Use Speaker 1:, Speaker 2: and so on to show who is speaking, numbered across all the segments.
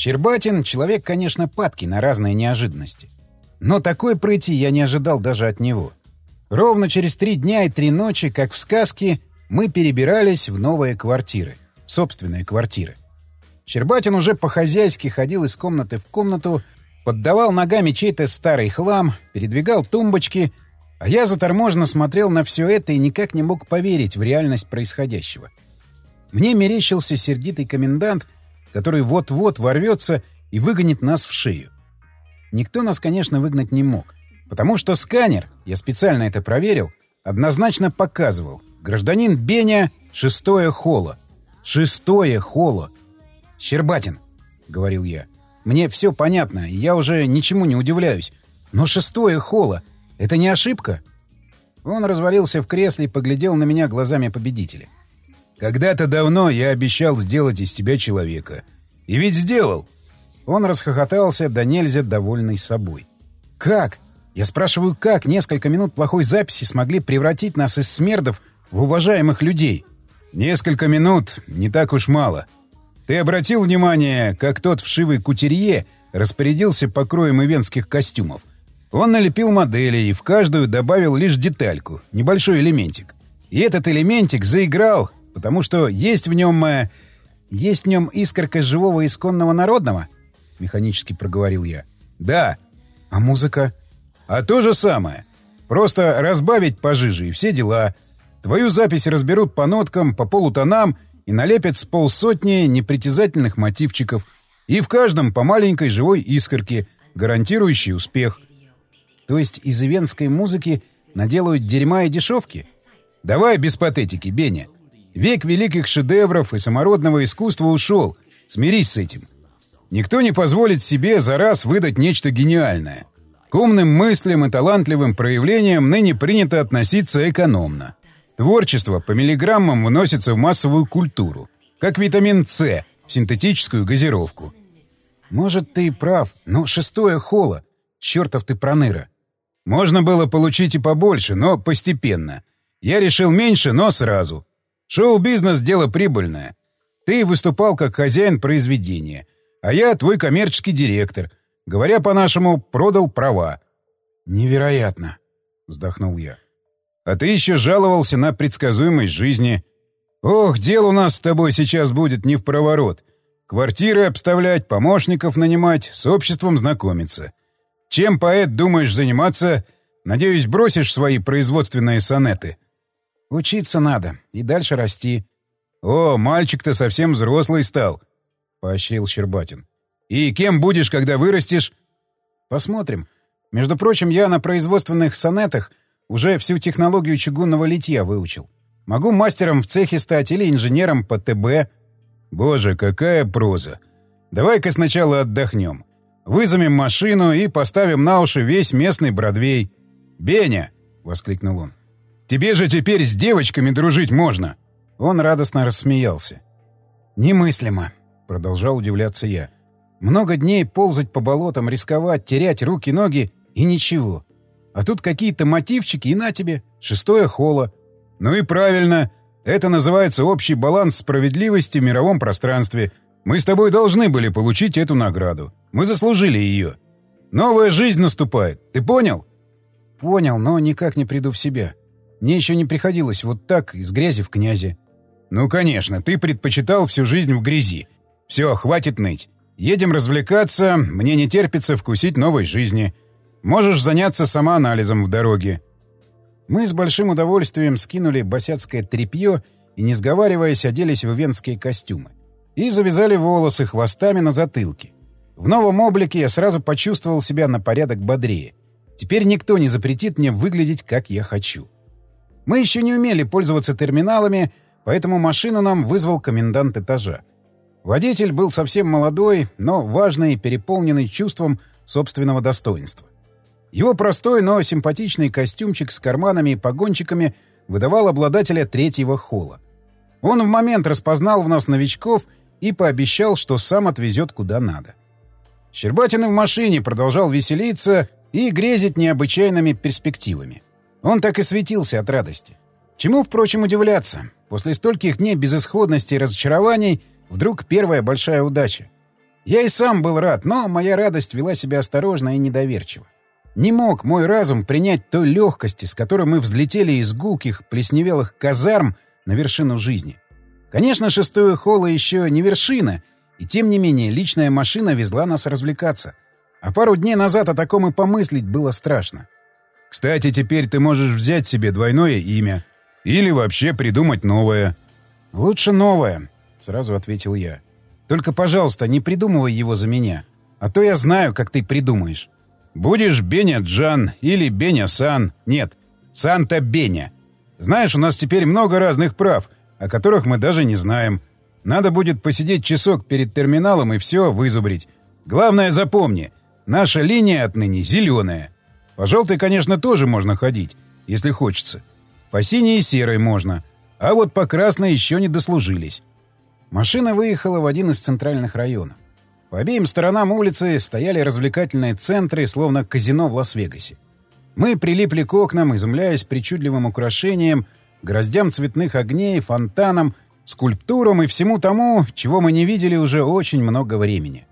Speaker 1: Щербатин — человек, конечно, падкий на разные неожиданности. Но такой прыти я не ожидал даже от него. Ровно через три дня и три ночи, как в сказке, мы перебирались в новые квартиры. В собственные квартиры. Щербатин уже по-хозяйски ходил из комнаты в комнату, поддавал ногами чей-то старый хлам, передвигал тумбочки, а я заторможенно смотрел на все это и никак не мог поверить в реальность происходящего. Мне мерещился сердитый комендант, который вот-вот ворвется и выгонит нас в шею. Никто нас, конечно, выгнать не мог, потому что сканер, я специально это проверил, однозначно показывал. Гражданин Беня — шестое холо. Шестое холо. «Щербатин», — говорил я, — «мне все понятно, я уже ничему не удивляюсь. Но шестое холо — это не ошибка?» Он развалился в кресле и поглядел на меня глазами победителя.
Speaker 2: «Когда-то давно я обещал сделать из тебя человека. И ведь сделал!»
Speaker 1: Он расхохотался, да нельзя довольный собой. «Как? Я спрашиваю, как несколько минут плохой записи смогли превратить нас из смердов в уважаемых людей?»
Speaker 2: «Несколько минут — не так уж мало. Ты обратил внимание, как тот вшивый кутерье распорядился покроем ивенских костюмов? Он налепил модели и в каждую добавил лишь детальку, небольшой элементик. И этот элементик заиграл, потому что есть в нем... Э, есть в нем искорка живого исконного народного? Механически проговорил я. Да. А музыка? А то же самое. Просто разбавить пожиже и все дела. Твою запись разберут по ноткам, по полутонам и налепят с полсотни непритязательных мотивчиков. И в каждом по маленькой живой искорке, гарантирующей успех. То есть из ивенской музыки наделают дерьма и дешевки? Давай без патетики, Беня. Век великих шедевров и самородного искусства ушел. Смирись с этим. Никто не позволит себе за раз выдать нечто гениальное. К умным мыслям и талантливым проявлениям ныне принято относиться экономно. Творчество по миллиграммам вносится в массовую культуру, как витамин С в синтетическую газировку.
Speaker 1: Может, ты и прав, но шестое холо. Чертов ты проныра.
Speaker 2: Можно было получить и побольше, но постепенно. Я решил меньше, но сразу. Шоу-бизнес — дело прибыльное. Ты выступал как хозяин произведения, а я твой коммерческий директор. Говоря по-нашему, продал права.
Speaker 1: «Невероятно!» — вздохнул я.
Speaker 2: А ты еще жаловался на предсказуемость жизни. Ох, дел у нас с тобой сейчас будет не в проворот. Квартиры обставлять, помощников нанимать, с обществом знакомиться. Чем, поэт, думаешь заниматься? Надеюсь, бросишь свои производственные сонеты?
Speaker 1: Учиться надо и дальше расти.
Speaker 2: О, мальчик-то совсем взрослый стал, — поощрил Щербатин. И кем будешь, когда вырастешь?
Speaker 1: Посмотрим. Между прочим, я на производственных сонетах уже всю технологию чугунного литья выучил. Могу мастером в цехе стать или инженером по ТБ.
Speaker 2: Боже, какая проза. Давай-ка сначала отдохнем. Вызовем машину и поставим на уши весь местный Бродвей. «Беня!» — воскликнул он. «Тебе же теперь с девочками дружить можно!»
Speaker 1: Он радостно рассмеялся. «Немыслимо!» — продолжал удивляться я. «Много дней ползать по болотам, рисковать, терять руки-ноги — и ничего. А тут какие-то мотивчики, и на тебе. Шестое холо.
Speaker 2: Ну и правильно. Это называется общий баланс справедливости в мировом пространстве. Мы с тобой должны были получить эту награду. Мы заслужили ее. Новая жизнь наступает. Ты понял?
Speaker 1: Понял, но никак не приду в себя. Мне еще не приходилось вот так из грязи в князи.
Speaker 2: Ну, конечно, ты предпочитал всю жизнь в грязи. Все, хватит ныть. Едем развлекаться, мне не терпится вкусить новой жизни. Можешь заняться самоанализом в дороге».
Speaker 1: Мы с большим удовольствием скинули босяцкое тряпье и, не сговариваясь, оделись в венские костюмы. И завязали волосы хвостами на затылке. В новом облике я сразу почувствовал себя на порядок бодрее. Теперь никто не запретит мне выглядеть, как я хочу. Мы еще не умели пользоваться терминалами, поэтому машину нам вызвал комендант этажа. Водитель был совсем молодой, но важный и переполненный чувством собственного достоинства. Его простой, но симпатичный костюмчик с карманами и погончиками выдавал обладателя третьего холла. Он в момент распознал в нас новичков и пообещал, что сам отвезет куда надо. Щербатин в машине продолжал веселиться и грезить необычайными перспективами. Он так и светился от радости. Чему, впрочем, удивляться? После стольких дней безысходности и разочарований вдруг первая большая удача. Я и сам был рад, но моя радость вела себя осторожно и недоверчиво. Не мог мой разум принять той легкости, с которой мы взлетели из гулких, плесневелых казарм на вершину жизни. Конечно, шестое холло еще не вершина, и тем не менее личная машина везла нас развлекаться. А пару дней назад о таком и помыслить было страшно.
Speaker 2: Кстати, теперь ты можешь взять себе двойное имя. Или вообще придумать новое.
Speaker 1: «Лучше новое», — сразу ответил я. «Только, пожалуйста, не придумывай его за меня. А то я знаю, как ты придумаешь».
Speaker 2: «Будешь Беня Джан или Беня Сан. Нет, Санта Беня. Знаешь, у нас теперь много разных прав, о которых мы даже не знаем. Надо будет посидеть часок перед терминалом и все вызубрить. Главное запомни, наша линия отныне зеленая. По желтой, конечно, тоже можно ходить, если хочется. По синей и серой можно, а вот по красной еще не дослужились.
Speaker 1: Машина выехала в один из центральных районов. По обеим сторонам улицы стояли развлекательные центры, словно казино в Лас-Вегасе. Мы прилипли к окнам, изумляясь причудливым украшениям, гроздям цветных огней, фонтанам, скульптурам и всему тому, чего мы не видели уже очень много времени.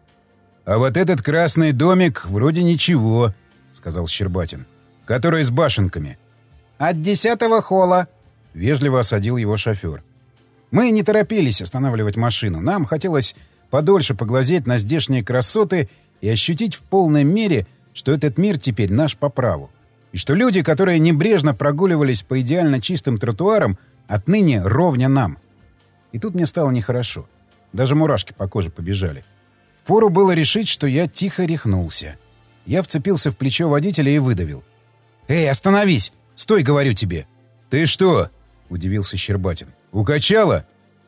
Speaker 2: «А вот этот красный домик вроде ничего», — сказал Щербатин, — «который с башенками».
Speaker 1: «От десятого холла», — вежливо осадил его шофер. Мы не торопились останавливать машину. Нам хотелось подольше поглазеть на здешние красоты и ощутить в полной мере, что этот мир теперь наш по праву. И что люди, которые небрежно прогуливались по идеально чистым тротуарам, отныне ровня нам. И тут мне стало нехорошо. Даже мурашки по коже побежали. Впору было решить, что я тихо рехнулся. Я вцепился в плечо водителя и выдавил. «Эй, остановись! Стой, говорю тебе!»
Speaker 2: «Ты что?»
Speaker 1: — удивился Щербатин.
Speaker 2: «Укачало?»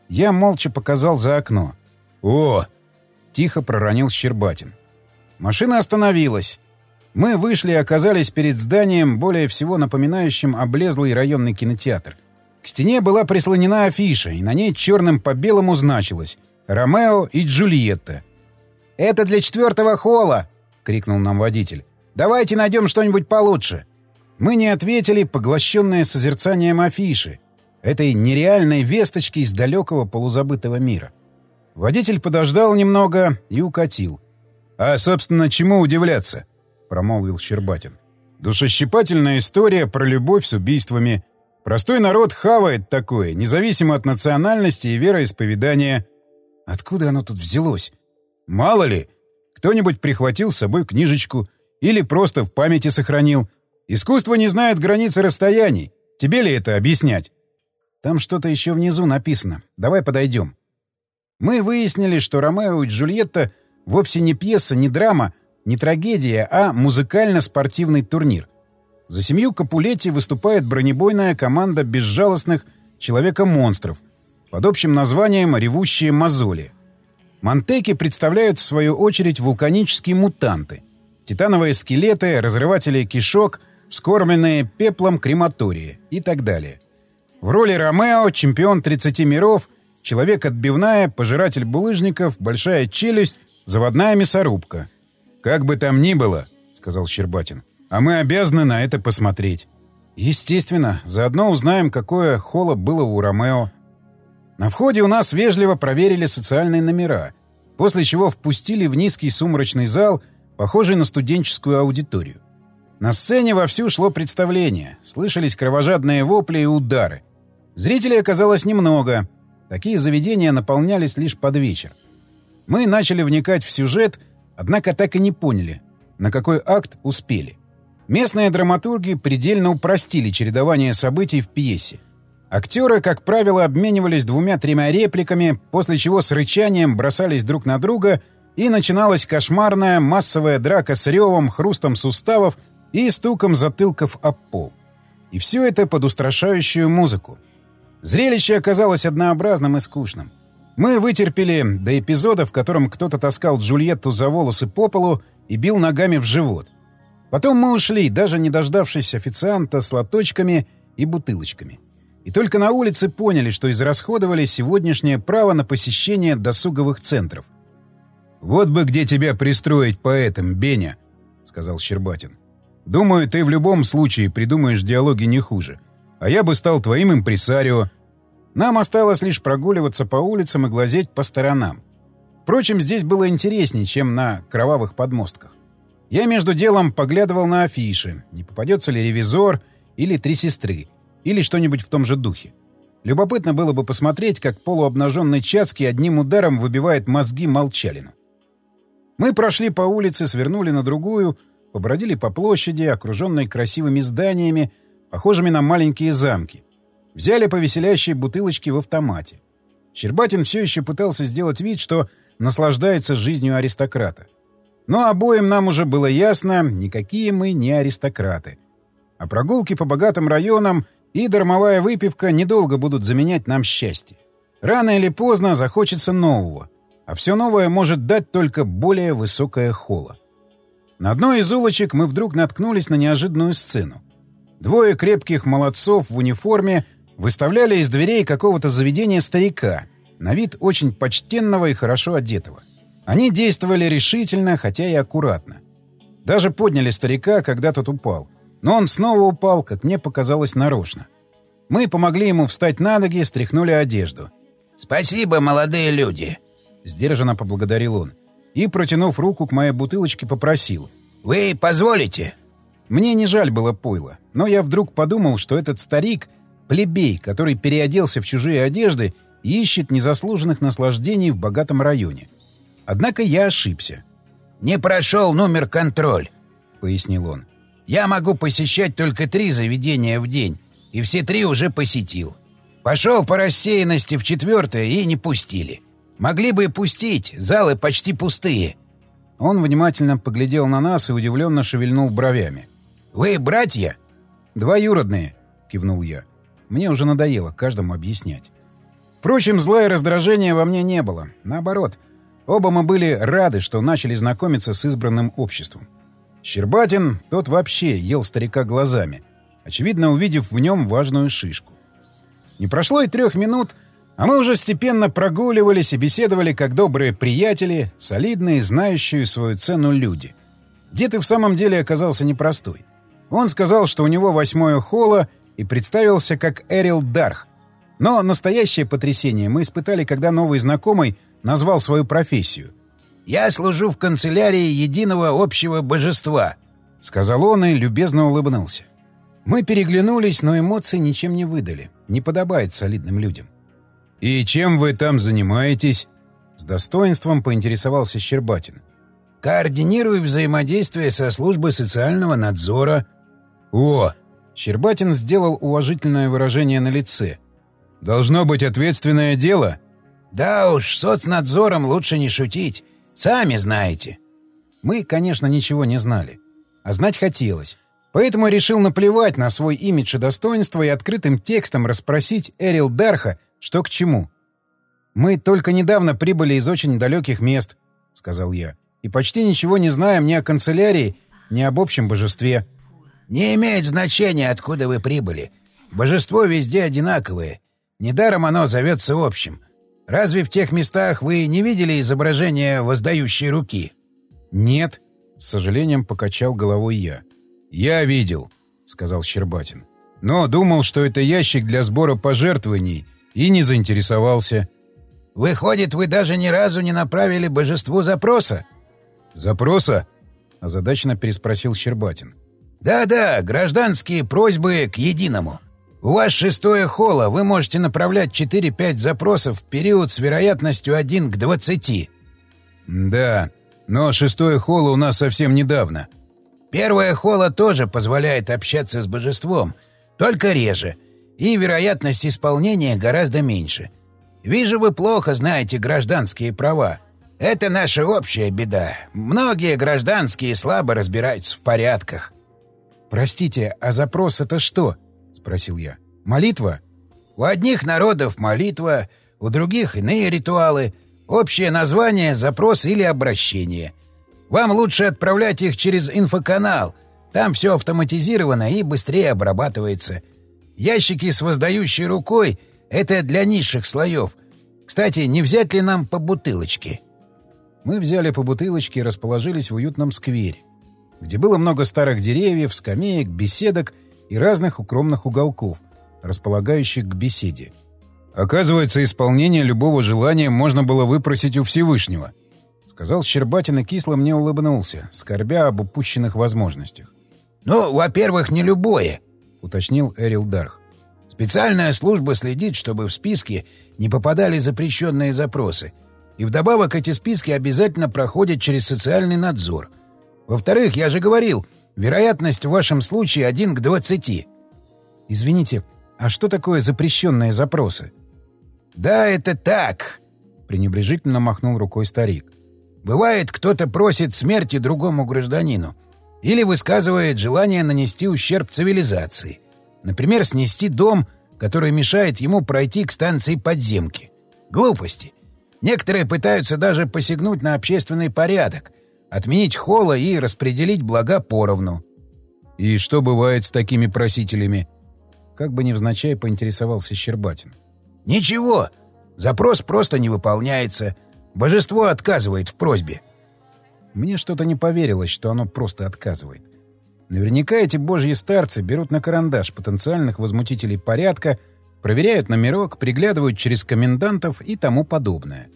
Speaker 1: Я молча показал за окно.
Speaker 2: «О!»
Speaker 1: — тихо проронил Щербатин. Машина остановилась. Мы вышли и оказались перед зданием, более всего напоминающим облезлый районный кинотеатр. К стене была прислонена афиша, и на ней черным по белому значилось «Ромео и Джульетта». «Это для четвертого холла!» — крикнул нам водитель. «Давайте найдем что-нибудь получше!» Мы не ответили, поглощенные созерцанием афиши, этой нереальной весточки из далекого полузабытого мира. Водитель подождал немного и укатил.
Speaker 2: «А, собственно, чему удивляться?» — промолвил Щербатин. «Душещипательная история про любовь с убийствами. Простой народ хавает такое, независимо от национальности и вероисповедания.
Speaker 1: Откуда оно тут взялось?
Speaker 2: Мало ли, кто-нибудь прихватил с собой книжечку или просто в памяти сохранил. Искусство не знает границы расстояний. Тебе ли это объяснять?»
Speaker 1: «Там что-то еще внизу написано. Давай подойдем». Мы выяснили, что «Ромео и Джульетта» вовсе не пьеса, не драма, не трагедия, а музыкально-спортивный турнир. За семью Капулетти выступает бронебойная команда безжалостных человека-монстров под общим названием «Ревущие мозоли». Монтеки представляют, в свою очередь, вулканические мутанты. Титановые скелеты, разрыватели кишок, вскормленные пеплом крематории и так далее. В роли Ромео чемпион 30 миров — Человек отбивная, пожиратель булыжников, большая челюсть, заводная мясорубка.
Speaker 2: «Как бы там ни было», — сказал Щербатин, — «а мы обязаны на это посмотреть».
Speaker 1: «Естественно. Заодно узнаем, какое холо было у Ромео». На входе у нас вежливо проверили социальные номера, после чего впустили в низкий сумрачный зал, похожий на студенческую аудиторию. На сцене вовсю шло представление, слышались кровожадные вопли и удары. Зрителей оказалось немного — Такие заведения наполнялись лишь под вечер. Мы начали вникать в сюжет, однако так и не поняли, на какой акт успели. Местные драматурги предельно упростили чередование событий в пьесе. Актеры, как правило, обменивались двумя-тремя репликами, после чего с рычанием бросались друг на друга, и начиналась кошмарная массовая драка с ревом, хрустом суставов и стуком затылков об пол. И все это под устрашающую музыку. Зрелище оказалось однообразным и скучным. Мы вытерпели до эпизода, в котором кто-то таскал Джульетту за волосы по полу и бил ногами в живот. Потом мы ушли, даже не дождавшись официанта с лоточками и бутылочками. И только на улице поняли, что израсходовали сегодняшнее право на посещение досуговых центров.
Speaker 2: «Вот бы где тебя пристроить поэтом, Беня», — сказал Щербатин. «Думаю, ты в любом случае придумаешь диалоги не хуже а я бы стал твоим импресарио.
Speaker 1: Нам осталось лишь прогуливаться по улицам и глазеть по сторонам. Впрочем, здесь было интереснее, чем на кровавых подмостках. Я между делом поглядывал на афиши, не попадется ли ревизор или три сестры, или что-нибудь в том же духе. Любопытно было бы посмотреть, как полуобнаженный Чацкий одним ударом выбивает мозги молчалину. Мы прошли по улице, свернули на другую, побродили по площади, окруженной красивыми зданиями, похожими на маленькие замки. Взяли повеселящие бутылочки в автомате. Щербатин все еще пытался сделать вид, что наслаждается жизнью аристократа. Но обоим нам уже было ясно, никакие мы не аристократы. А прогулки по богатым районам и дармовая выпивка недолго будут заменять нам счастье. Рано или поздно захочется нового, а все новое может дать только более высокое холо. На одной из улочек мы вдруг наткнулись на неожиданную сцену. Двое крепких молодцов в униформе выставляли из дверей какого-то заведения старика, на вид очень почтенного и хорошо одетого. Они действовали решительно, хотя и аккуратно. Даже подняли старика, когда тот упал. Но он снова упал, как мне показалось, нарочно. Мы помогли ему встать на ноги, стряхнули одежду.
Speaker 3: «Спасибо, молодые люди!»
Speaker 1: — сдержанно поблагодарил он. И, протянув руку к моей бутылочке, попросил.
Speaker 3: «Вы позволите?»
Speaker 1: Мне не жаль было пойла, но я вдруг подумал, что этот старик — плебей, который переоделся в чужие одежды и ищет незаслуженных наслаждений в богатом районе. Однако я ошибся.
Speaker 3: «Не прошел номер контроль», — пояснил он. «Я могу посещать только три заведения в день, и все три уже посетил. Пошел по рассеянности в четвертое и не пустили. Могли бы и пустить, залы почти пустые».
Speaker 1: Он внимательно поглядел на нас и удивленно шевельнул бровями.
Speaker 3: «Вы братья?»
Speaker 1: «Двоюродные», — кивнул я. Мне уже надоело каждому объяснять. Впрочем, зла и раздражения во мне не было. Наоборот, оба мы были рады, что начали знакомиться с избранным обществом. Щербатин, тот вообще ел старика глазами, очевидно, увидев в нем важную шишку. Не прошло и трех минут, а мы уже степенно прогуливались и беседовали как добрые приятели, солидные, знающие свою цену люди. Дед и в самом деле оказался непростой. Он сказал, что у него восьмое холо, и представился как Эрил Дарх. Но настоящее потрясение мы испытали, когда новый знакомый назвал свою профессию.
Speaker 3: «Я служу в канцелярии единого общего божества», —
Speaker 1: сказал он и любезно улыбнулся. Мы переглянулись, но эмоции ничем не выдали. Не подобает солидным людям.
Speaker 2: «И чем вы там занимаетесь?»
Speaker 1: С достоинством поинтересовался Щербатин.
Speaker 3: «Координирую взаимодействие со службой социального надзора».
Speaker 2: «О!»
Speaker 1: Щербатин сделал уважительное выражение на лице.
Speaker 2: «Должно быть ответственное дело?»
Speaker 3: «Да уж, соцнадзором лучше не шутить. Сами знаете».
Speaker 1: Мы, конечно, ничего не знали. А знать хотелось. Поэтому решил наплевать на свой имидж и достоинство и открытым текстом расспросить Эрил Дарха, что к чему. «Мы только недавно прибыли из очень далеких мест», — сказал я, «и почти ничего не знаем ни о канцелярии, ни об общем божестве».
Speaker 3: «Не имеет значения, откуда вы прибыли. Божество везде одинаковое. Недаром оно зовется общим. Разве в тех местах вы не видели изображение воздающей руки?»
Speaker 1: «Нет», — с сожалением покачал головой я.
Speaker 2: «Я видел», — сказал Щербатин. «Но думал, что это ящик для сбора пожертвований, и не заинтересовался».
Speaker 3: «Выходит, вы даже ни разу не направили божеству запроса?»
Speaker 2: «Запроса?»
Speaker 1: — озадаченно переспросил Щербатин.
Speaker 3: «Да-да, гражданские просьбы к единому. У вас шестое холо, вы можете направлять 4-5 запросов в период с вероятностью 1 к 20».
Speaker 2: «Да, но шестое холо у нас совсем недавно».
Speaker 3: Первое холо тоже позволяет общаться с божеством, только реже, и вероятность исполнения гораздо меньше. Вижу, вы плохо знаете гражданские права. Это наша общая беда. Многие гражданские слабо разбираются в порядках.
Speaker 1: «Простите, а запрос — это что?» — спросил я. «Молитва?»
Speaker 3: «У одних народов молитва, у других иные ритуалы. Общее название — запрос или обращение. Вам лучше отправлять их через инфоканал. Там все автоматизировано и быстрее обрабатывается. Ящики с воздающей рукой — это для низших слоев. Кстати, не взять ли нам по бутылочке?»
Speaker 1: Мы взяли по бутылочке и расположились в уютном сквере, где было много старых деревьев, скамеек, беседок и разных укромных уголков, располагающих к беседе.
Speaker 2: Оказывается, исполнение любого желания можно было выпросить у Всевышнего,
Speaker 1: Сказал Щербатин и кисло мне улыбнулся, скорбя об упущенных возможностях.
Speaker 3: «Ну, во-первых, не любое», —
Speaker 1: уточнил Эрил Дарх.
Speaker 3: «Специальная служба следит, чтобы в списки не попадали запрещенные запросы. И вдобавок эти списки обязательно проходят через социальный надзор. Во-вторых, я же говорил, вероятность в вашем случае один к двадцати».
Speaker 1: «Извините, а что такое запрещенные запросы?»
Speaker 3: «Да, это так», — пренебрежительно махнул рукой старик. «Бывает, кто-то просит смерти другому гражданину или высказывает желание нанести ущерб цивилизации. Например, снести дом, который мешает ему пройти к станции подземки. Глупости. Некоторые пытаются даже посягнуть на общественный порядок, отменить холла и распределить блага поровну.
Speaker 2: И что бывает с такими просителями?
Speaker 1: Как бы невзначай поинтересовался Щербатин.
Speaker 3: Ничего. Запрос просто не выполняется. Божество отказывает в просьбе.
Speaker 1: Мне что-то не поверилось, что оно просто отказывает. Наверняка эти божьи старцы берут на карандаш потенциальных возмутителей порядка, проверяют номерок, приглядывают через комендантов и тому подобное.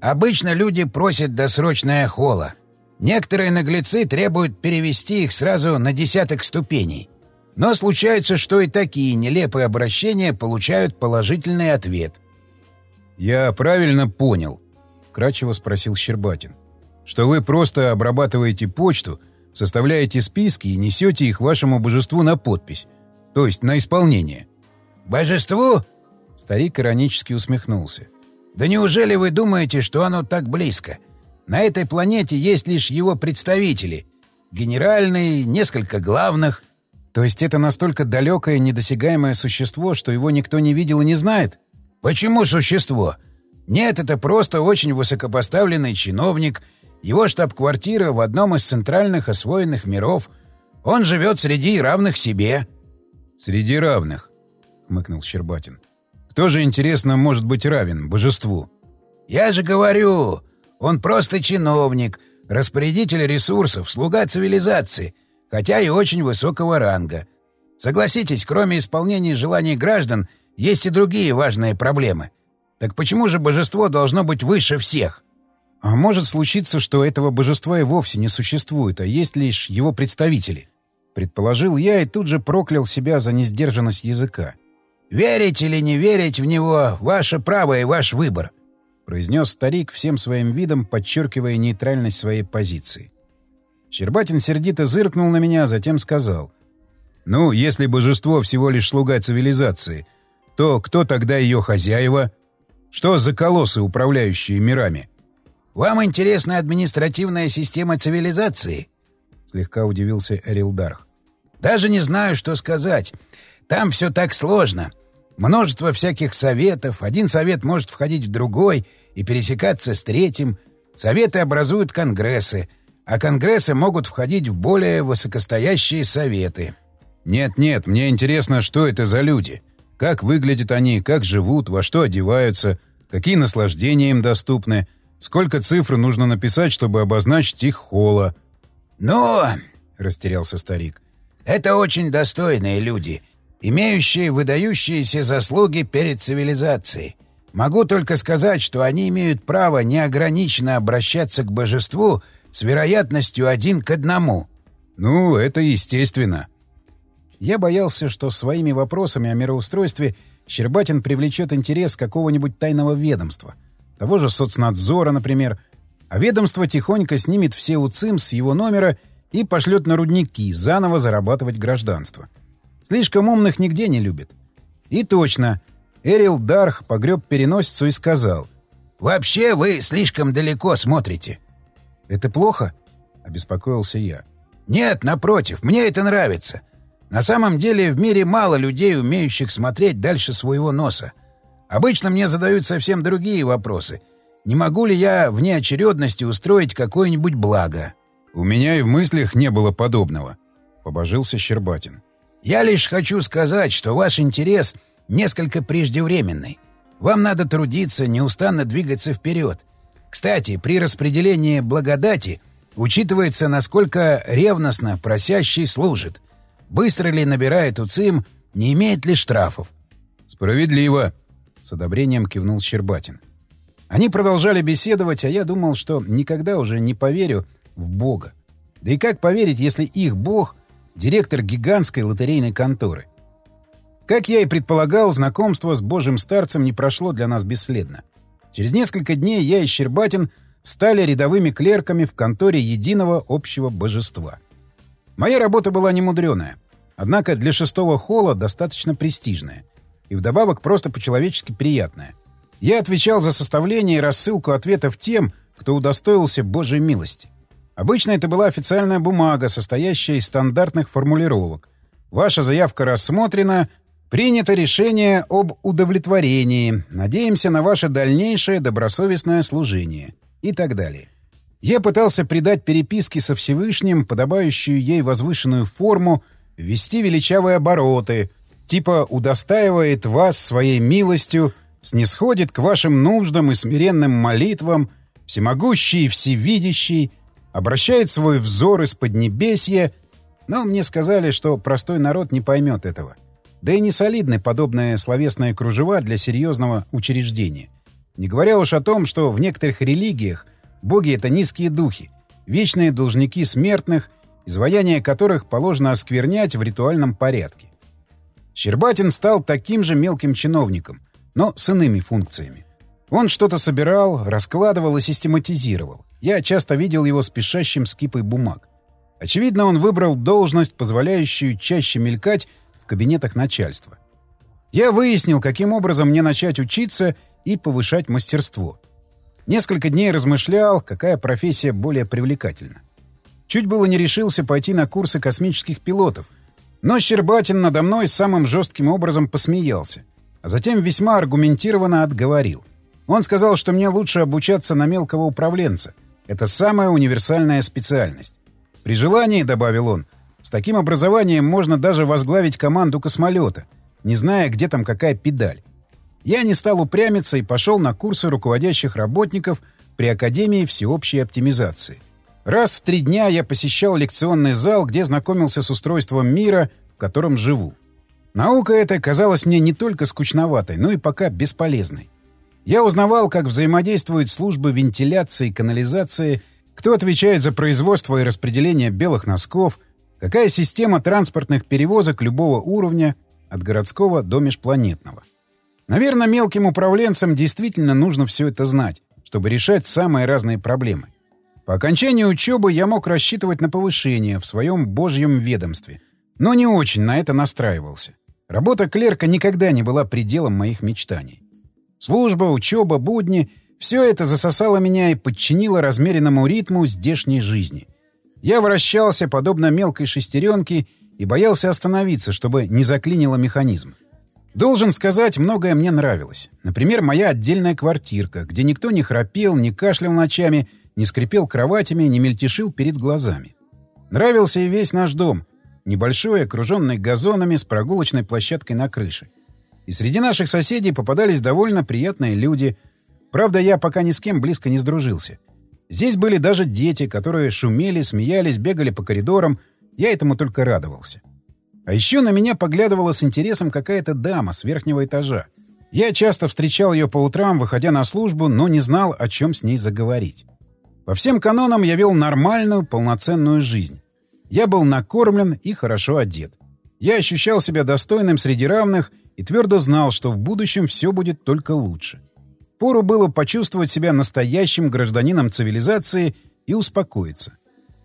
Speaker 3: Обычно люди просят досрочное холла. Некоторые наглецы требуют перевести их сразу на десяток ступеней. Но случается, что и такие нелепые обращения получают положительный ответ.
Speaker 2: «Я правильно понял?» — вкратчиво спросил Щербатин что вы просто обрабатываете почту, составляете списки и несете их вашему божеству на подпись, то есть на исполнение.
Speaker 3: «Божеству?»
Speaker 1: Старик иронически усмехнулся.
Speaker 3: «Да неужели вы думаете, что оно так близко? На этой планете есть лишь его представители. Генеральный, несколько главных».
Speaker 1: То есть это настолько далекое недосягаемое существо, что его никто не видел и не знает?
Speaker 3: Почему существо? Нет, это просто очень высокопоставленный чиновник — его штаб-квартира в одном из центральных освоенных миров. Он живет среди равных себе».
Speaker 2: «Среди равных», — хмыкнул Щербатин. «Кто же, интересно, может быть равен божеству?»
Speaker 3: «Я же говорю, он просто чиновник, распорядитель ресурсов, слуга цивилизации, хотя и очень высокого ранга. Согласитесь, кроме исполнения желаний граждан, есть и другие важные проблемы. Так почему же божество должно быть выше всех?»
Speaker 1: А может случиться, что этого божества и вовсе не существует, а есть лишь его представители. Предположил я и тут же проклял себя за несдержанность языка.
Speaker 3: «Верить или не верить в него — ваше право и ваш выбор», —
Speaker 1: произнес старик всем своим видом, подчеркивая нейтральность своей позиции. Щербатин сердито зыркнул на меня, затем сказал.
Speaker 2: «Ну, если божество всего лишь слуга цивилизации, то кто тогда ее хозяева? Что за колоссы, управляющие мирами?»
Speaker 3: «Вам интересна административная система цивилизации?»
Speaker 1: — слегка удивился Эрилдарх.
Speaker 3: «Даже не знаю, что сказать. Там все так сложно. Множество всяких советов. Один совет может входить в другой и пересекаться с третьим. Советы образуют конгрессы, а конгрессы могут входить в более высокостоящие советы».
Speaker 2: «Нет-нет, мне интересно, что это за люди. Как выглядят они, как живут, во что одеваются, какие наслаждения им доступны». Сколько цифр нужно написать, чтобы обозначить их холла?
Speaker 3: «Ну...» — растерялся старик. «Это очень достойные люди, имеющие выдающиеся заслуги перед цивилизацией. Могу только сказать, что они имеют право неограниченно обращаться к божеству с вероятностью один к одному».
Speaker 2: «Ну, это естественно».
Speaker 1: Я боялся, что своими вопросами о мироустройстве Щербатин привлечет интерес какого-нибудь тайного ведомства — того же соцнадзора, например, а ведомство тихонько снимет все УЦИМ с его номера и пошлет на рудники заново зарабатывать гражданство. Слишком умных нигде не любит. И точно, Эрил Дарх погреб переносицу и сказал.
Speaker 3: «Вообще вы слишком далеко смотрите».
Speaker 1: «Это плохо?» — обеспокоился я.
Speaker 3: «Нет, напротив, мне это нравится. На самом деле в мире мало людей, умеющих смотреть дальше своего носа. Обычно мне задают совсем другие вопросы. Не могу ли я вне очередности устроить какое-нибудь благо?
Speaker 2: У меня и в мыслях не было подобного, — побожился Щербатин.
Speaker 3: Я лишь хочу сказать, что ваш интерес несколько преждевременный. Вам надо трудиться, неустанно двигаться вперед. Кстати, при распределении благодати учитывается, насколько ревностно просящий служит. Быстро ли набирает УЦИМ, не имеет ли штрафов.
Speaker 2: «Справедливо»,
Speaker 1: с одобрением кивнул Щербатин. Они продолжали беседовать, а я думал, что никогда уже не поверю в Бога. Да и как поверить, если их Бог — директор гигантской лотерейной конторы? Как я и предполагал, знакомство с Божьим старцем не прошло для нас бесследно. Через несколько дней я и Щербатин стали рядовыми клерками в конторе единого общего божества. Моя работа была немудреная, однако для шестого холла достаточно престижная и вдобавок просто по-человечески приятная. Я отвечал за составление и рассылку ответов тем, кто удостоился Божьей милости. Обычно это была официальная бумага, состоящая из стандартных формулировок. Ваша заявка рассмотрена, Принято решение об удовлетворении. Надеемся на ваше дальнейшее добросовестное служение. И так далее. Я пытался придать переписке со Всевышним подобающую ей возвышенную форму, ввести величавые обороты, типа «удостаивает вас своей милостью», «снисходит к вашим нуждам и смиренным молитвам», «всемогущий и всевидящий», «обращает свой взор из поднебесья», но мне сказали, что простой народ не поймет этого. Да и не солидны подобные словесные кружева для серьезного учреждения. Не говоря уж о том, что в некоторых религиях боги — это низкие духи, вечные должники смертных, изваяние которых положено осквернять в ритуальном порядке. Щербатин стал таким же мелким чиновником, но с иными функциями. Он что-то собирал, раскладывал и систематизировал. Я часто видел его спешащим с кипой бумаг. Очевидно, он выбрал должность, позволяющую чаще мелькать кабинетах начальства. Я выяснил, каким образом мне начать учиться и повышать мастерство. Несколько дней размышлял, какая профессия более привлекательна. Чуть было не решился пойти на курсы космических пилотов, но Щербатин надо мной самым жестким образом посмеялся, а затем весьма аргументированно отговорил. Он сказал, что мне лучше обучаться на мелкого управленца. Это самая универсальная специальность. При желании, добавил он, — с таким образованием можно даже возглавить команду космолета, не зная, где там какая педаль. Я не стал упрямиться и пошел на курсы руководящих работников при Академии всеобщей оптимизации. Раз в три дня я посещал лекционный зал, где знакомился с устройством мира, в котором живу. Наука эта казалась мне не только скучноватой, но и пока бесполезной. Я узнавал, как взаимодействуют службы вентиляции и канализации, кто отвечает за производство и распределение белых носков — Какая система транспортных перевозок любого уровня, от городского до межпланетного? Наверное, мелким управленцам действительно нужно все это знать, чтобы решать самые разные проблемы. По окончании учебы я мог рассчитывать на повышение в своем божьем ведомстве, но не очень на это настраивался. Работа клерка никогда не была пределом моих мечтаний. Служба, учеба, будни — все это засосало меня и подчинило размеренному ритму здешней жизни — я вращался, подобно мелкой шестеренке, и боялся остановиться, чтобы не заклинило механизм. Должен сказать, многое мне нравилось. Например, моя отдельная квартирка, где никто не храпел, не кашлял ночами, не скрипел кроватями, не мельтешил перед глазами. Нравился и весь наш дом. Небольшой, окруженный газонами, с прогулочной площадкой на крыше. И среди наших соседей попадались довольно приятные люди. Правда, я пока ни с кем близко не сдружился. Здесь были даже дети, которые шумели, смеялись, бегали по коридорам. Я этому только радовался. А еще на меня поглядывала с интересом какая-то дама с верхнего этажа. Я часто встречал ее по утрам, выходя на службу, но не знал, о чем с ней заговорить. По всем канонам я вел нормальную, полноценную жизнь. Я был накормлен и хорошо одет. Я ощущал себя достойным среди равных и твердо знал, что в будущем все будет только лучше. Пору было почувствовать себя настоящим гражданином цивилизации и успокоиться.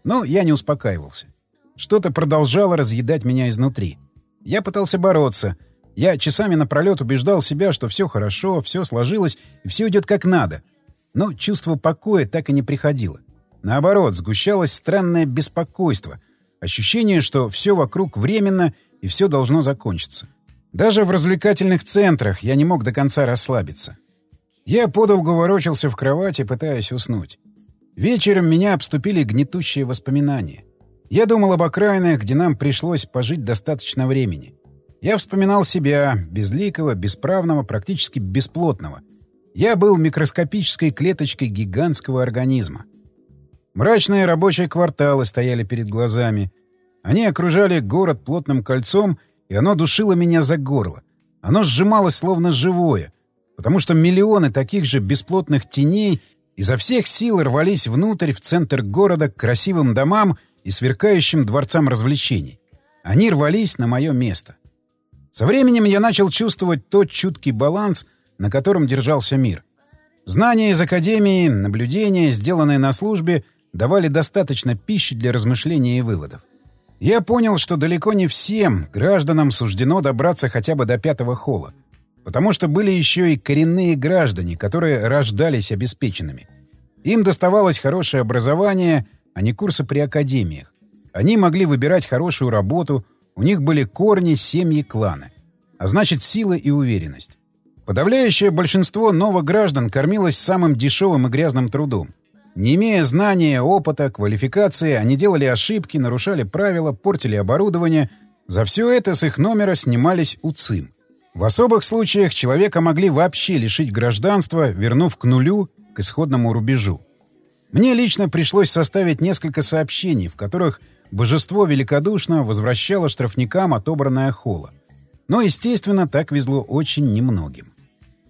Speaker 1: Но я не успокаивался. Что-то продолжало разъедать меня изнутри. Я пытался бороться. Я часами напролет убеждал себя, что все хорошо, все сложилось все идет как надо. Но чувство покоя так и не приходило. Наоборот, сгущалось странное беспокойство, ощущение, что все вокруг временно и все должно закончиться. Даже в развлекательных центрах я не мог до конца расслабиться. Я подолгу ворочался в кровати, пытаясь уснуть. Вечером меня обступили гнетущие воспоминания. Я думал об окраинах, где нам пришлось пожить достаточно времени. Я вспоминал себя, безликого, бесправного, практически бесплотного. Я был микроскопической клеточкой гигантского организма. Мрачные рабочие кварталы стояли перед глазами. Они окружали город плотным кольцом, и оно душило меня за горло. Оно сжималось словно живое, потому что миллионы таких же бесплотных теней изо всех сил рвались внутрь, в центр города, к красивым домам и сверкающим дворцам развлечений. Они рвались на мое место. Со временем я начал чувствовать тот чуткий баланс, на котором держался мир. Знания из академии, наблюдения, сделанные на службе, давали достаточно пищи для размышления и выводов. Я понял, что далеко не всем гражданам суждено добраться хотя бы до пятого холла, потому что были еще и коренные граждане, которые рождались обеспеченными. Им доставалось хорошее образование, а не курсы при академиях. Они могли выбирать хорошую работу, у них были корни, семьи, кланы. А значит, сила и уверенность. Подавляющее большинство новограждан кормилось самым дешевым и грязным трудом. Не имея знания, опыта, квалификации, они делали ошибки, нарушали правила, портили оборудование. За все это с их номера снимались УЦИМ. В особых случаях человека могли вообще лишить гражданства, вернув к нулю, к исходному рубежу. Мне лично пришлось составить несколько сообщений, в которых божество великодушно возвращало штрафникам отобранное холо. Но, естественно, так везло очень немногим.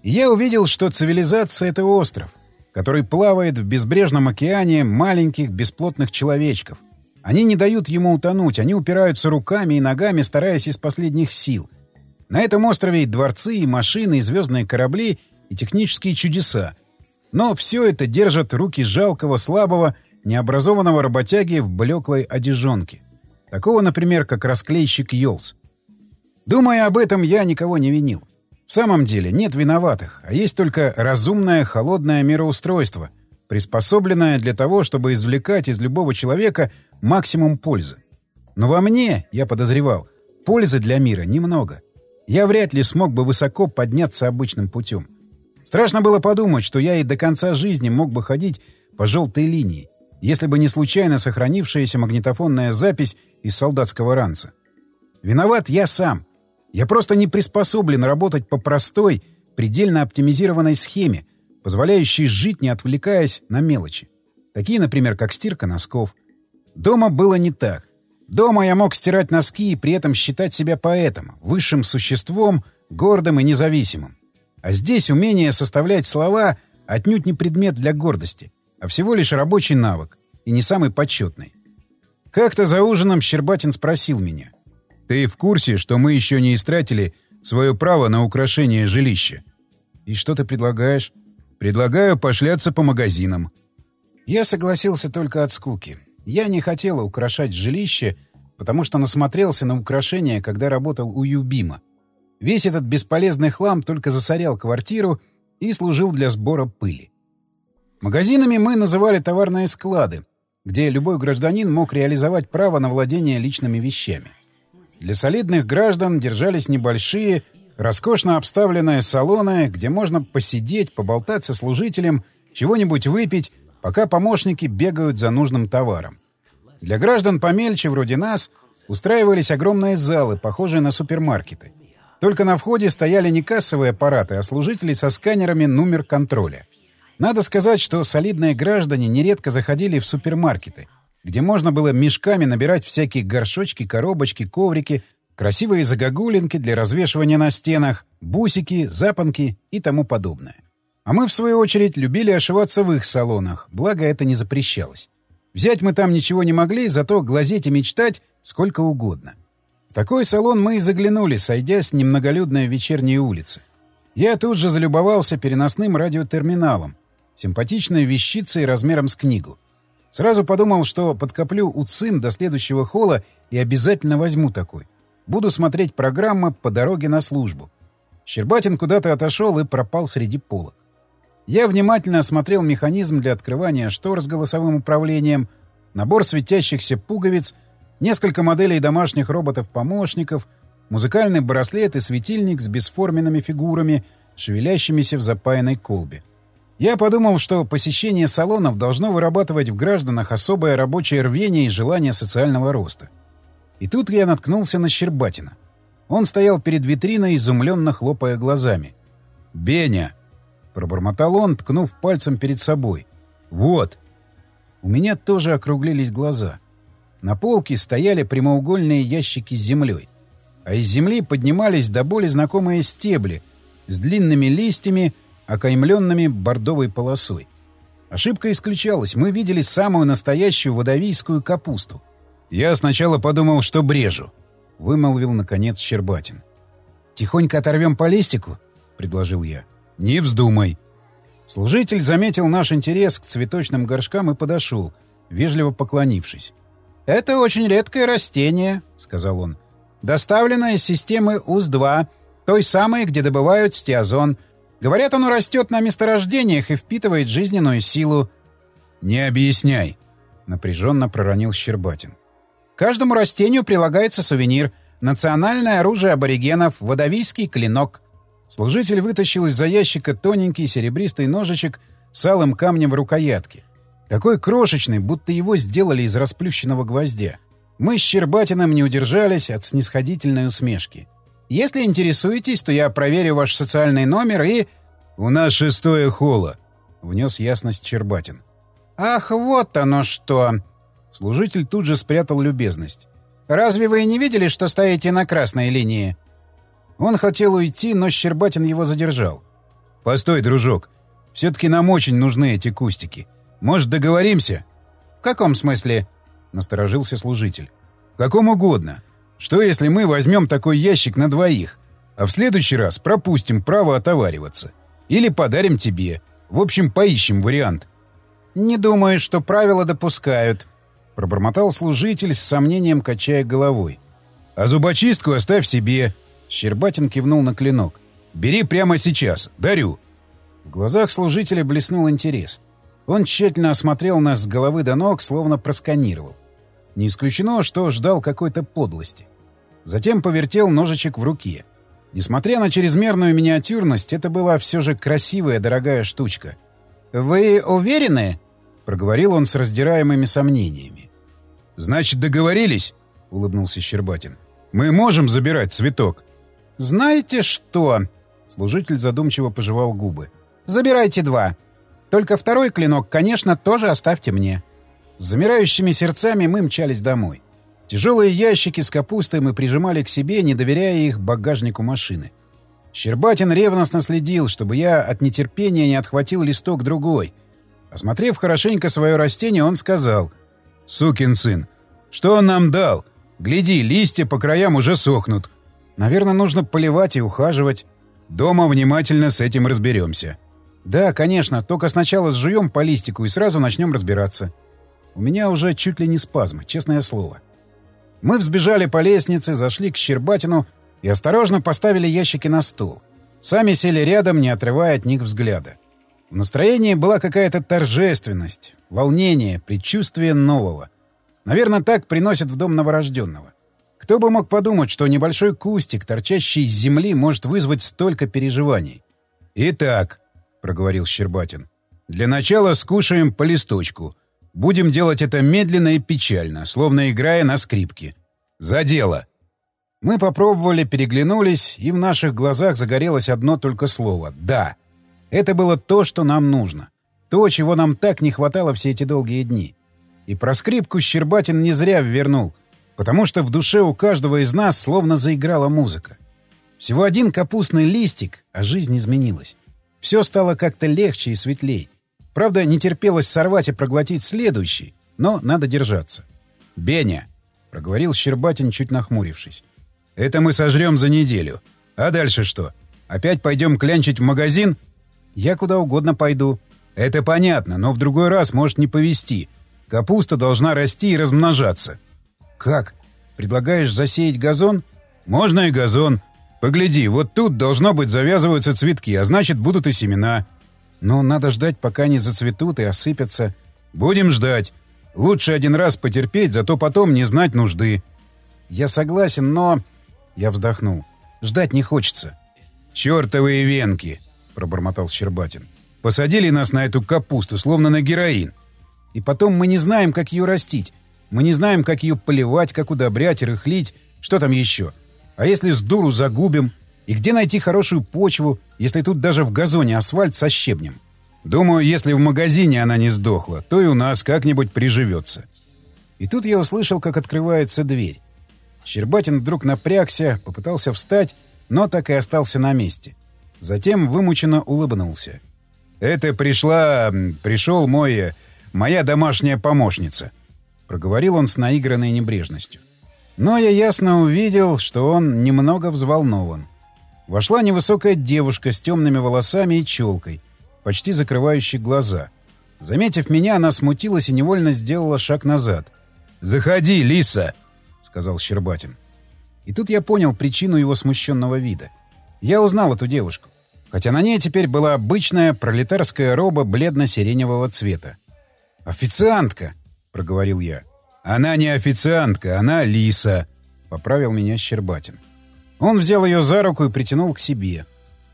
Speaker 1: И я увидел, что цивилизация — это остров, который плавает в безбрежном океане маленьких бесплотных человечков. Они не дают ему утонуть, они упираются руками и ногами, стараясь из последних сил. На этом острове и дворцы, и машины, и звездные корабли, и технические чудеса. Но все это держат руки жалкого, слабого, необразованного работяги в блеклой одежонке. Такого, например, как расклейщик Йолс. Думая об этом, я никого не винил. В самом деле нет виноватых, а есть только разумное холодное мироустройство, приспособленное для того, чтобы извлекать из любого человека максимум пользы. Но во мне, я подозревал, пользы для мира немного. Я вряд ли смог бы высоко подняться обычным путем. Страшно было подумать, что я и до конца жизни мог бы ходить по желтой линии, если бы не случайно сохранившаяся магнитофонная запись из солдатского ранца. Виноват я сам — я просто не приспособлен работать по простой, предельно оптимизированной схеме, позволяющей жить, не отвлекаясь на мелочи. Такие, например, как стирка носков. Дома было не так. Дома я мог стирать носки и при этом считать себя поэтом, высшим существом, гордым и независимым. А здесь умение составлять слова отнюдь не предмет для гордости, а всего лишь рабочий навык, и не самый почетный. Как-то за ужином Щербатин спросил меня. Ты в курсе, что мы еще не истратили свое право на украшение жилища? И что ты предлагаешь? Предлагаю пошляться по магазинам. Я согласился только от скуки. Я не хотела украшать жилище, потому что насмотрелся на украшения, когда работал у Юбима. Весь этот бесполезный хлам только засорял квартиру и служил для сбора пыли. Магазинами мы называли товарные склады, где любой гражданин мог реализовать право на владение личными вещами. Для солидных граждан держались небольшие, роскошно обставленные салоны, где можно посидеть, поболтать со служителем, чего-нибудь выпить, пока помощники бегают за нужным товаром. Для граждан помельче, вроде нас, устраивались огромные залы, похожие на супермаркеты. Только на входе стояли не кассовые аппараты, а служители со сканерами номер контроля. Надо сказать, что солидные граждане нередко заходили в супермаркеты — где можно было мешками набирать всякие горшочки, коробочки, коврики, красивые загогулинки для развешивания на стенах, бусики, запонки и тому подобное. А мы, в свою очередь, любили ошиваться в их салонах, благо это не запрещалось. Взять мы там ничего не могли, зато глазеть и мечтать сколько угодно. В такой салон мы и заглянули, сойдя с немноголюдной вечерней улицы. Я тут же залюбовался переносным радиотерминалом, симпатичной вещицей размером с книгу. Сразу подумал, что подкоплю УЦИМ до следующего холла и обязательно возьму такой. Буду смотреть программы по дороге на службу. Щербатин куда-то отошел и пропал среди полок. Я внимательно осмотрел механизм для открывания штор с голосовым управлением, набор светящихся пуговиц, несколько моделей домашних роботов-помощников, музыкальный браслет и светильник с бесформенными фигурами, шевелящимися в запаянной колбе. Я подумал, что посещение салонов должно вырабатывать в гражданах особое рабочее рвение и желание социального роста. И тут я наткнулся на Щербатина. Он стоял перед витриной, изумленно хлопая глазами. «Беня!» — пробормотал он, ткнув пальцем перед собой. «Вот!» У меня тоже округлились глаза. На полке стояли прямоугольные ящики с землей. А из земли поднимались до боли знакомые стебли — с длинными листьями, окаймленными бордовой полосой. Ошибка исключалась. Мы видели самую настоящую водовийскую капусту.
Speaker 2: «Я сначала подумал, что брежу», — вымолвил, наконец, Щербатин.
Speaker 1: «Тихонько оторвем по листику?» — предложил я.
Speaker 2: «Не вздумай».
Speaker 1: Служитель заметил наш интерес к цветочным горшкам и подошел, вежливо поклонившись. «Это очень редкое растение», — сказал он. «Доставлено из системы УЗ-2, той самой, где добывают стеозон. Говорят, оно растет на месторождениях и впитывает жизненную силу».
Speaker 2: «Не объясняй», —
Speaker 1: напряженно проронил Щербатин. «Каждому растению прилагается сувенир. Национальное оружие аборигенов, водовийский клинок». Служитель вытащил из-за ящика тоненький серебристый ножичек с алым камнем в рукоятке. Такой крошечный, будто его сделали из расплющенного гвоздя. Мы с Щербатиным не удержались от снисходительной усмешки. «Если интересуетесь, то я проверю ваш социальный номер и...»
Speaker 2: «У нас шестое холо», — внес ясность Щербатин.
Speaker 1: «Ах, вот оно что!» Служитель тут же спрятал любезность. «Разве вы не видели, что стоите на красной линии?» Он хотел уйти, но Щербатин его задержал.
Speaker 2: «Постой, дружок. Все-таки нам очень нужны эти кустики. Может, договоримся?»
Speaker 1: «В каком смысле?» — насторожился служитель.
Speaker 2: «В каком угодно. Что, если мы возьмем такой ящик на двоих, а в следующий раз пропустим право отовариваться? Или подарим тебе? В общем, поищем вариант».
Speaker 1: «Не думаю, что правила допускают», — пробормотал служитель с сомнением, качая головой.
Speaker 2: «А зубочистку оставь себе», Щербатин кивнул на клинок. «Бери прямо сейчас. Дарю».
Speaker 1: В глазах служителя блеснул интерес. Он тщательно осмотрел нас с головы до ног, словно просканировал. Не исключено, что ждал какой-то подлости. Затем повертел ножичек в руке. Несмотря на чрезмерную миниатюрность, это была все же красивая, дорогая штучка. «Вы уверены?» — проговорил он с раздираемыми сомнениями.
Speaker 2: «Значит, договорились?» — улыбнулся Щербатин. «Мы можем забирать цветок?»
Speaker 1: «Знаете что?» — служитель задумчиво пожевал губы. «Забирайте два. Только второй клинок, конечно, тоже оставьте мне». С замирающими сердцами мы мчались домой. Тяжелые ящики с капустой мы прижимали к себе, не доверяя их багажнику машины. Щербатин ревностно следил, чтобы я от нетерпения не отхватил листок другой. Осмотрев хорошенько свое растение, он сказал.
Speaker 2: «Сукин сын, что он нам дал? Гляди, листья по краям уже сохнут.
Speaker 1: Наверное, нужно поливать и ухаживать.
Speaker 2: Дома внимательно с этим разберемся.
Speaker 1: Да, конечно, только сначала сжуем по листику и сразу начнем разбираться. У меня уже чуть ли не спазмы, честное слово. Мы взбежали по лестнице, зашли к Щербатину и осторожно поставили ящики на стол. Сами сели рядом, не отрывая от них взгляда. В настроении была какая-то торжественность, волнение, предчувствие нового. Наверное, так приносят в дом новорожденного. Кто бы мог подумать, что небольшой кустик, торчащий из земли, может вызвать столько переживаний?
Speaker 2: «Итак», — проговорил Щербатин, — «для начала скушаем по листочку. Будем делать это медленно и печально, словно играя на скрипке. За дело!»
Speaker 1: Мы попробовали, переглянулись, и в наших глазах загорелось одно только слово «да». Это было то, что нам нужно. То, чего нам так не хватало все эти долгие дни. И про скрипку Щербатин не зря вернул — потому что в душе у каждого из нас словно заиграла музыка. Всего один капустный листик, а жизнь изменилась. Все стало как-то легче и светлей. Правда, не терпелось сорвать и проглотить следующий, но надо держаться.
Speaker 2: «Беня!» — проговорил Щербатин, чуть нахмурившись. «Это мы сожрем за неделю. А дальше что? Опять пойдем клянчить в магазин?»
Speaker 1: «Я куда угодно пойду».
Speaker 2: «Это понятно, но в другой раз может не повезти. Капуста должна расти и размножаться.
Speaker 1: «Как? Предлагаешь засеять газон?»
Speaker 2: «Можно и газон. Погляди, вот тут должно быть завязываются цветки, а значит, будут и семена».
Speaker 1: «Но надо ждать, пока они зацветут и осыпятся».
Speaker 2: «Будем ждать. Лучше один раз потерпеть, зато потом не знать нужды».
Speaker 1: «Я согласен, но...» Я вздохнул. «Ждать не хочется».
Speaker 2: «Чёртовые венки!» — пробормотал Щербатин. «Посадили нас на эту капусту, словно на героин.
Speaker 1: И потом мы не знаем, как ее растить. Мы не знаем, как ее поливать, как удобрять, рыхлить, что там еще. А если с дуру загубим? И где найти хорошую почву, если тут даже в газоне асфальт со щебнем?
Speaker 2: Думаю, если в магазине она не сдохла, то и у нас как-нибудь приживется.
Speaker 1: И тут я услышал, как открывается дверь. Щербатин вдруг напрягся, попытался встать, но так и остался на месте. Затем вымученно улыбнулся.
Speaker 2: «Это пришла... пришел мой... моя домашняя помощница», — проговорил он с наигранной небрежностью.
Speaker 1: Но я ясно увидел, что он немного взволнован. Вошла невысокая девушка с темными волосами и челкой, почти закрывающей глаза. Заметив меня, она смутилась и невольно сделала шаг назад.
Speaker 2: «Заходи, Лиса!» — сказал Щербатин.
Speaker 1: И тут я понял причину его смущенного вида. Я узнал эту девушку, хотя на ней теперь была обычная пролетарская роба бледно-сиреневого цвета.
Speaker 2: «Официантка!» — проговорил я. «Она не официантка, она Лиса!» — поправил меня Щербатин.
Speaker 1: Он взял ее за руку и притянул к себе.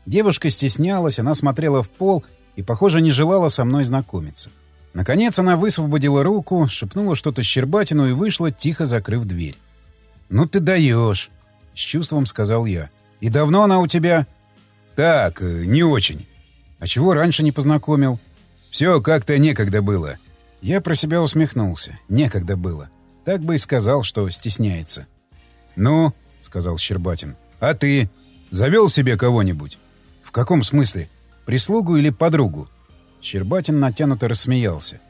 Speaker 1: Девушка стеснялась, она смотрела в пол и, похоже, не желала со мной знакомиться. Наконец она высвободила руку, шепнула что-то Щербатину и вышла, тихо закрыв дверь. «Ну ты даешь!» — с чувством сказал я. «И давно она у тебя?»
Speaker 2: «Так, э, не очень».
Speaker 1: «А чего раньше не познакомил?»
Speaker 2: «Все как-то некогда было».
Speaker 1: Я про себя усмехнулся. Некогда было. Так бы и сказал, что стесняется.
Speaker 2: «Ну?» — сказал Щербатин. «А ты? Завел себе кого-нибудь?»
Speaker 1: «В каком смысле? Прислугу или подругу?» Щербатин натянуто рассмеялся.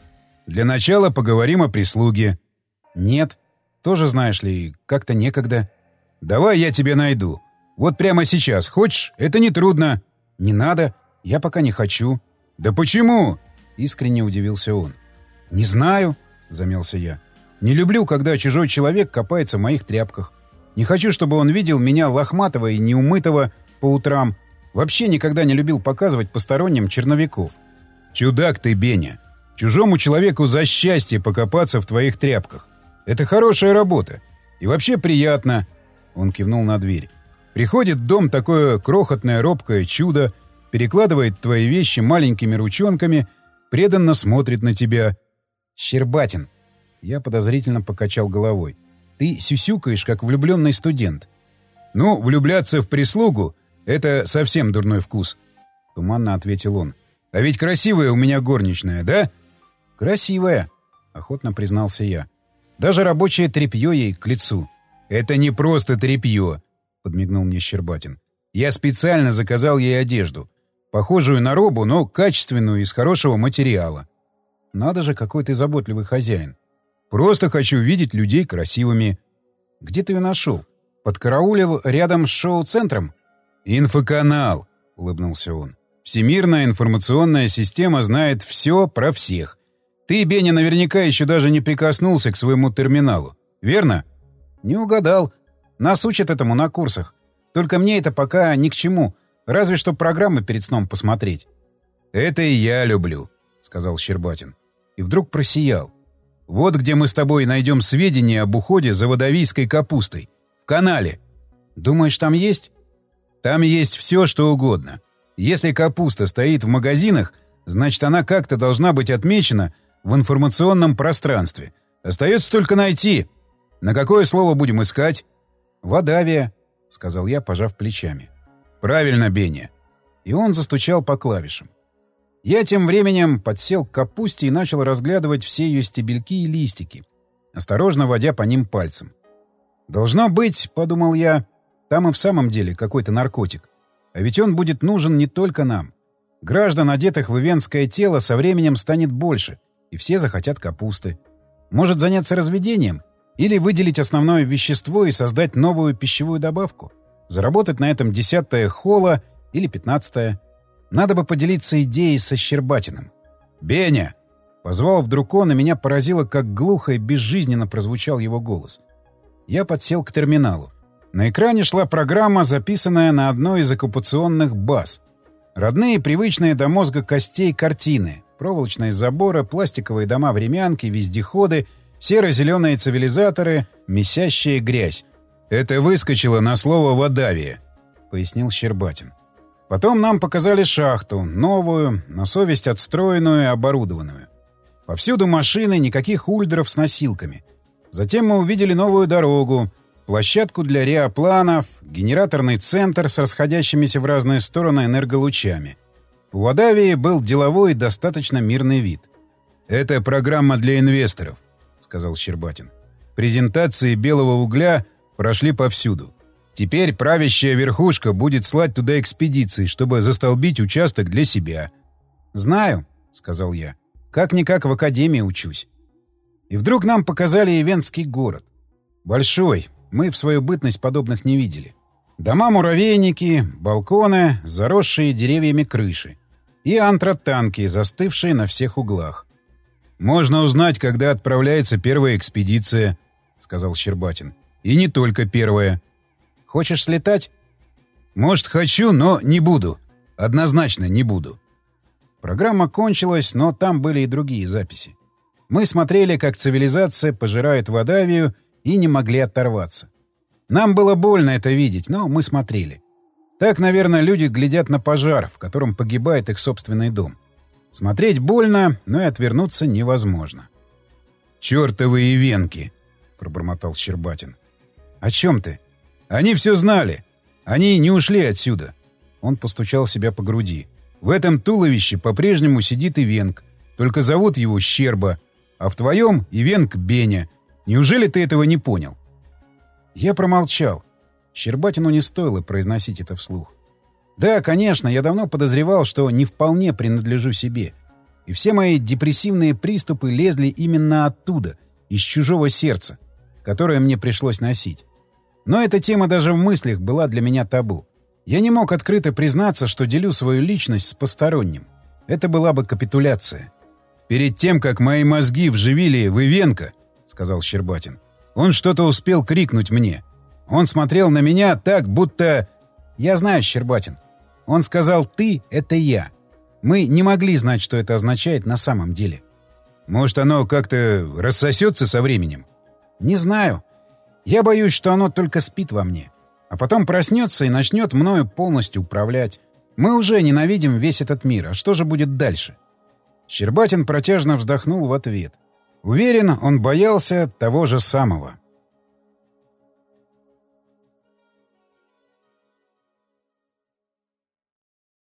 Speaker 2: «Для начала поговорим о прислуге».
Speaker 1: «Нет. Тоже, знаешь ли, как-то некогда».
Speaker 2: «Давай я тебе найду. Вот прямо сейчас. Хочешь? Это не трудно».
Speaker 1: «Не надо. Я пока не хочу».
Speaker 2: «Да почему?»
Speaker 1: — искренне удивился он. «Не знаю», — замялся я. «Не люблю, когда чужой человек копается в моих тряпках. Не хочу, чтобы он видел меня лохматого и неумытого по утрам. Вообще никогда не любил показывать посторонним черновиков.
Speaker 2: «Чудак ты, Беня! Чужому человеку за счастье покопаться в твоих тряпках. Это хорошая работа. И вообще приятно!» Он кивнул на дверь. «Приходит в дом такое крохотное робкое чудо, перекладывает твои вещи маленькими ручонками, преданно смотрит на тебя.
Speaker 1: Щербатин!» Я подозрительно покачал головой. «Ты сюсюкаешь, как влюбленный студент».
Speaker 2: «Ну, влюбляться в прислугу — это совсем дурной вкус», — туманно ответил он. А ведь красивая у меня горничная, да?
Speaker 1: Красивая, охотно признался я. Даже рабочее тряпье ей к лицу.
Speaker 2: Это не просто тряпье, подмигнул мне Щербатин. Я специально заказал ей одежду. Похожую на робу, но качественную, из хорошего материала.
Speaker 1: Надо же, какой ты заботливый хозяин.
Speaker 2: Просто хочу видеть людей красивыми.
Speaker 1: Где ты ее нашел? Подкараулил рядом с шоу-центром?
Speaker 2: Инфоканал, улыбнулся он. Всемирная информационная система знает все про всех. Ты, Беня, наверняка еще даже не прикоснулся к своему терминалу. Верно?
Speaker 1: Не угадал. Нас учат этому на курсах. Только мне это пока ни к чему. Разве что программы перед сном посмотреть.
Speaker 2: «Это и я люблю», — сказал Щербатин.
Speaker 1: И вдруг просиял.
Speaker 2: «Вот где мы с тобой найдем сведения об уходе за водовийской капустой. В канале.
Speaker 1: Думаешь, там есть?»
Speaker 2: «Там есть все, что угодно. Если капуста стоит в магазинах, значит, она как-то должна быть отмечена в информационном пространстве. Остается только найти. На какое слово будем искать?
Speaker 1: «Водавия», — сказал я, пожав плечами.
Speaker 2: «Правильно, Беня».
Speaker 1: И он застучал по клавишам. Я тем временем подсел к капусте и начал разглядывать все ее стебельки и листики, осторожно водя по ним пальцем. «Должно быть», — подумал я, — «там и в самом деле какой-то наркотик. А ведь он будет нужен не только нам. Граждан, одетых в ивенское тело, со временем станет больше, и все захотят капусты. Может заняться разведением? Или выделить основное вещество и создать новую пищевую добавку? Заработать на этом десятое хола или пятнадцатое? Надо бы поделиться идеей со Щербатиным.
Speaker 2: «Беня!»
Speaker 1: Позвал вдруг он, и меня поразило, как глухо и безжизненно прозвучал его голос. Я подсел к терминалу. На экране шла программа, записанная на одной из оккупационных баз. Родные, привычные до мозга костей картины. Проволочные заборы, пластиковые дома-времянки, вездеходы, серо-зеленые цивилизаторы, месящая грязь.
Speaker 2: «Это выскочило на слово «Водавия», — пояснил Щербатин.
Speaker 1: Потом нам показали шахту, новую, на совесть отстроенную и оборудованную. Повсюду машины, никаких ульдров с носилками. Затем мы увидели новую дорогу — площадку для реопланов, генераторный центр с расходящимися в разные стороны энерголучами. У Вадавии был деловой и достаточно мирный вид.
Speaker 2: «Это программа для инвесторов», — сказал Щербатин. «Презентации белого угля прошли повсюду. Теперь правящая верхушка будет слать туда экспедиции, чтобы застолбить участок для себя.
Speaker 1: «Знаю», — сказал я. «Как-никак в академии учусь». И вдруг нам показали Ивенский город. Большой, мы в свою бытность подобных не видели. Дома-муравейники, балконы, заросшие деревьями крыши. И антротанки, застывшие на всех углах.
Speaker 2: «Можно узнать, когда отправляется первая экспедиция», — сказал Щербатин. «И не только первая».
Speaker 1: «Хочешь слетать?»
Speaker 2: «Может, хочу, но не буду. Однозначно не буду».
Speaker 1: Программа кончилась, но там были и другие записи. Мы смотрели, как цивилизация пожирает Водавию, и не могли оторваться. Нам было больно это видеть, но мы смотрели. Так, наверное, люди глядят на пожар, в котором погибает их собственный дом. Смотреть больно, но и отвернуться невозможно.
Speaker 2: «Чёртовы ивенки!» — пробормотал Щербатин. «О чем ты?» «Они все знали. Они не ушли отсюда».
Speaker 1: Он постучал себя по груди.
Speaker 2: «В этом туловище по-прежнему сидит Ивенк, только зовут его Щерба, а в твоем — Ивенк Беня. Неужели ты этого не понял?»
Speaker 1: Я промолчал. Щербатину не стоило произносить это вслух. Да, конечно, я давно подозревал, что не вполне принадлежу себе. И все мои депрессивные приступы лезли именно оттуда, из чужого сердца, которое мне пришлось носить. Но эта тема даже в мыслях была для меня табу. Я не мог открыто признаться, что делю свою личность с посторонним. Это была бы капитуляция.
Speaker 2: Перед тем, как мои мозги вживили в Ивенко, — сказал Щербатин, — он что-то успел крикнуть мне. Он смотрел на меня так, будто...
Speaker 1: Я знаю, Щербатин. Он сказал «ты» — это я. Мы не могли знать, что это означает на самом деле.
Speaker 2: Может, оно как-то рассосется со временем?
Speaker 1: Не знаю. Я боюсь, что оно только спит во мне. А потом проснется и начнет мною полностью управлять. Мы уже ненавидим весь этот мир. А что же будет дальше? Щербатин протяжно вздохнул в ответ. Уверен, он боялся того же самого.